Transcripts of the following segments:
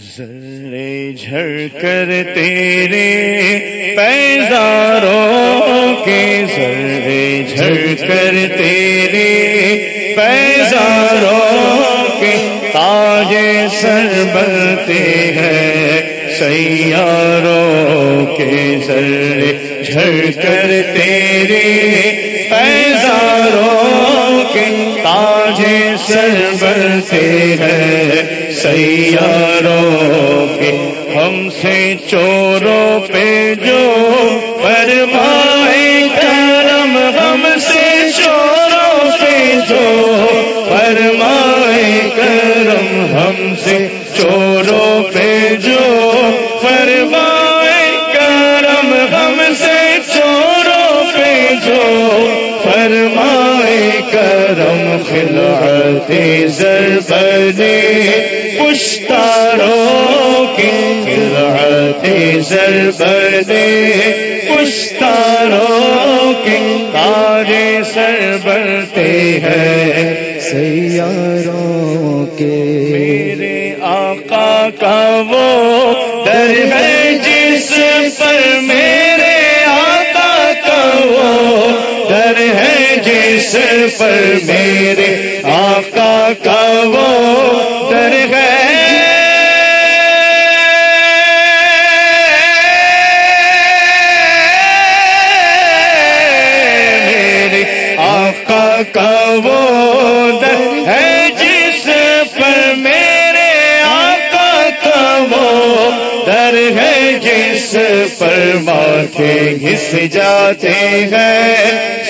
ذرے جھڑ کر تیرے پیداروں کے ذرے جھڑ کر تیرے پیداروں کے تاج سر بنتے ہیں سیاروں کے ذرے جھڑ کر تیرے پیداروں کے تاج سر بنتے ہیں سیاروں کے ہم سے چوروں پہ جو فرمائے کرم، ہم سے چوروں پہ جو فرمائے کرم، ہم سے چوروں پہ جو فرمائے کرم، ہم سے چوروں پہ جو فرمائے کرم، خلعت زر بنے پشتاروں کے زر بردے پشتاروں کے تارے سر بڑھتے ہیں۔ سیاروں کے میرے آقا کا وہ در ہے جس پر میرے آقا کا وہ در ہے جس پر میرے آقا کا وہ کا وہ در ہے جس پر میرے آقا کا وہ در ہے جس پر ماتھے گھس جاتے ہیں۔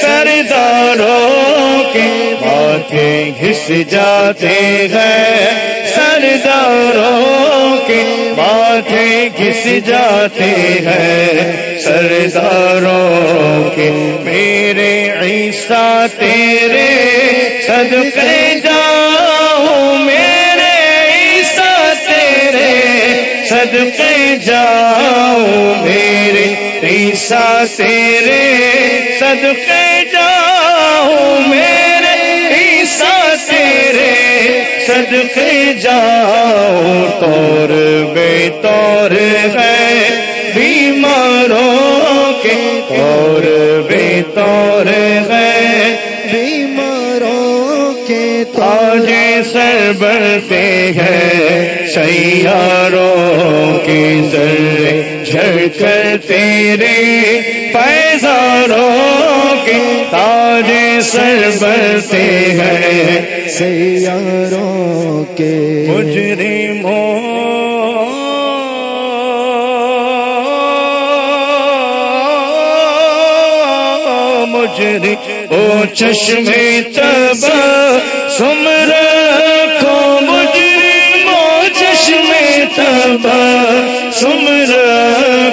سرداروں کے ماتھے گھس جاتے ہیں۔ سرداروں کے ماتھے گھس جاتے ہیں۔ سرداروں کے میرے عیسیٰ تیرے صدقے جاؤ میرے عیسیٰ تیرے صدقے جاؤ میرے عیسیٰ تیرے صدقے جاؤ میرے عیسیٰ تیرے صدقے جاؤ طور بے طور ہے طور بے طور ہے بیماروں کے تاج سر بڑھتے ہیں سیاروں کے ذرے جھڑ کر تیرے پیزاروں کے تاج سر بڑھتے ہیں۔ سیاروں کے مجرموں مجری او چشم تب سمر کو مجری مو چشم تب سمر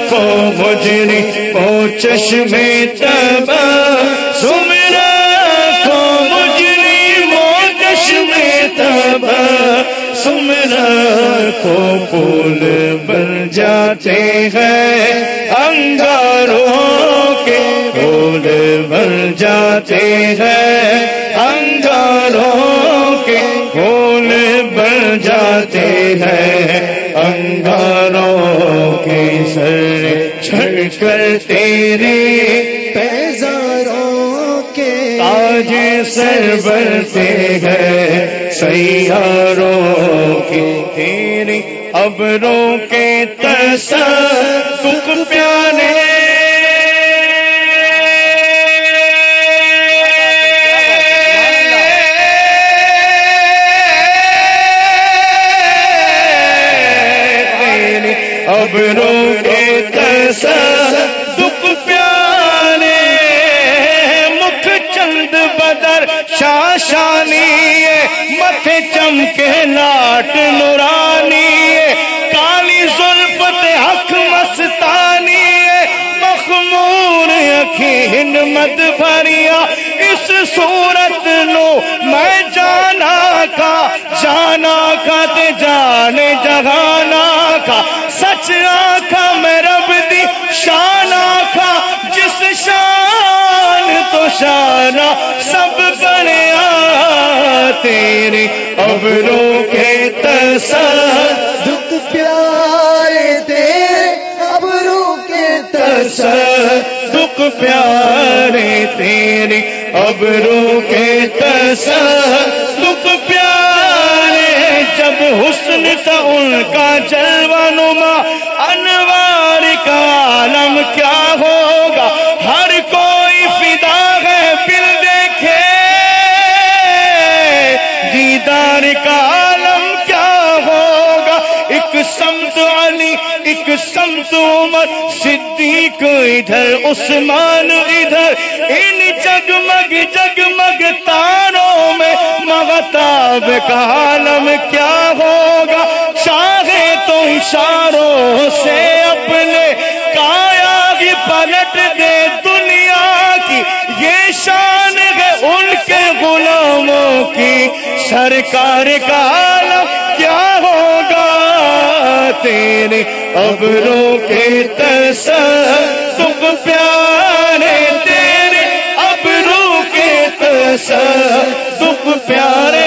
کو مجری او چشم تب سمر کو مجری مو چشم تب سمر کو پھول بن جاتے ہیں، انگاروں کے پھول بن جاتے ہیں انگاروں کے پھول بن جاتے ہیں۔ انگاروں کے سر چھڑ کر تیرے پیزاروں کے آج سر بنتے ہیں۔ سیاروں کے تیرے ابروں کے تس شاشانی مت چمکے لاٹ نورانی کالی زلفت حق مستانی مخمور یقین مد بھریا۔ اس صورت نو میں جانا کا جانا کا تے جانے جگانا کا۔ سچ آخا میں رب دی شان آخا جس شان تو شانہ سب بڑیا تیرے ابروں کے تصدق دکھ پیارے تیرے ابروں کے تصدق دکھ پیارے تیرے ابروں کے تصدق پیارے جب حسن تھا ان کا جلوہ نما انوار کا عالم کیا ہوگا دیدار کا عالم کیا ہوگا؟ ایک سمت علی، ایک سمت عمر، صدیق ادھر، عثمان ادھر۔ ان جگمگ جگمگ تاروں میں مغتاب کا عالم کیا ہوگا؟ چاہے تو اشاروں سے اپنے کایا بھی پلٹ دے دنیا کی۔ یہ شان ہے ان کے کی سرکار کا عالم کیا ہوگا؟ تیرے ابروں کے تصدق پیارے تیرے ابروں کے تصدق پیارے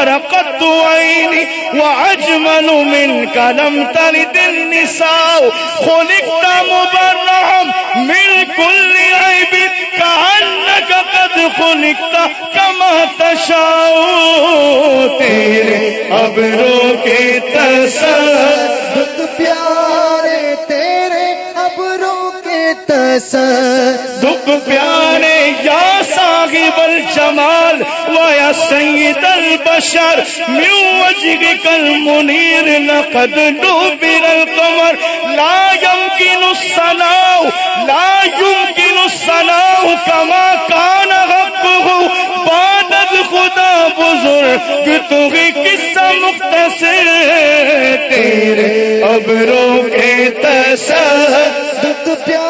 کلم ترقت عینی وعجمل من کلم تلد النساء. خلقت مبرحم من كل عیب كأنك قد خلقت كما تشاء. تیرے ابروں کے تصدق پیارے تیرے تصدق دکھ پیارے یا صاحب الجمال سید البشر من وجهك المنير لقد نوبر القمر۔ لا يمكن الصلاة لا يمكن الصلاة كما كان حقه بعد خدا بزرگ تو قصہ مختصر تیرے۔ ابروں کے تصدق دکھ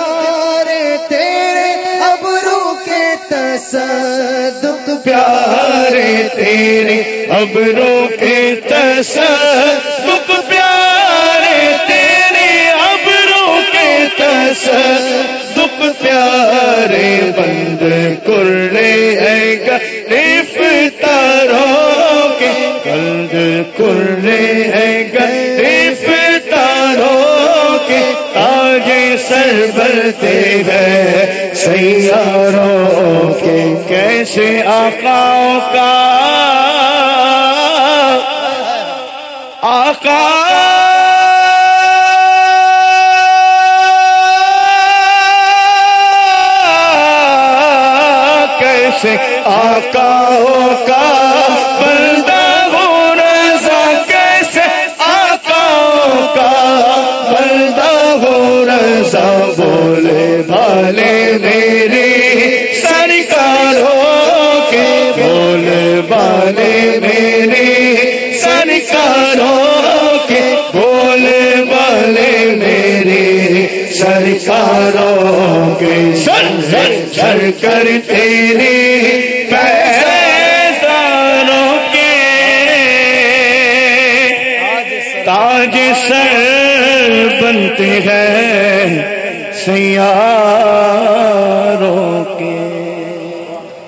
پیارے تیرے ابروں کے تصدق پیارے سر بلتے ہیں۔ سیاروں کے کیسے آقاؤں کا؟ آقا کیسے آقاؤں کا؟ بندہ رضا بولے بھالے میرے سرکاروں کے بولے بالے میرے سرکاروں کے بولے بالے میرے سرکاروں کے سر سر سر کر تیرے پیسانوں تاج سر بنتے ہیں سیاروں کے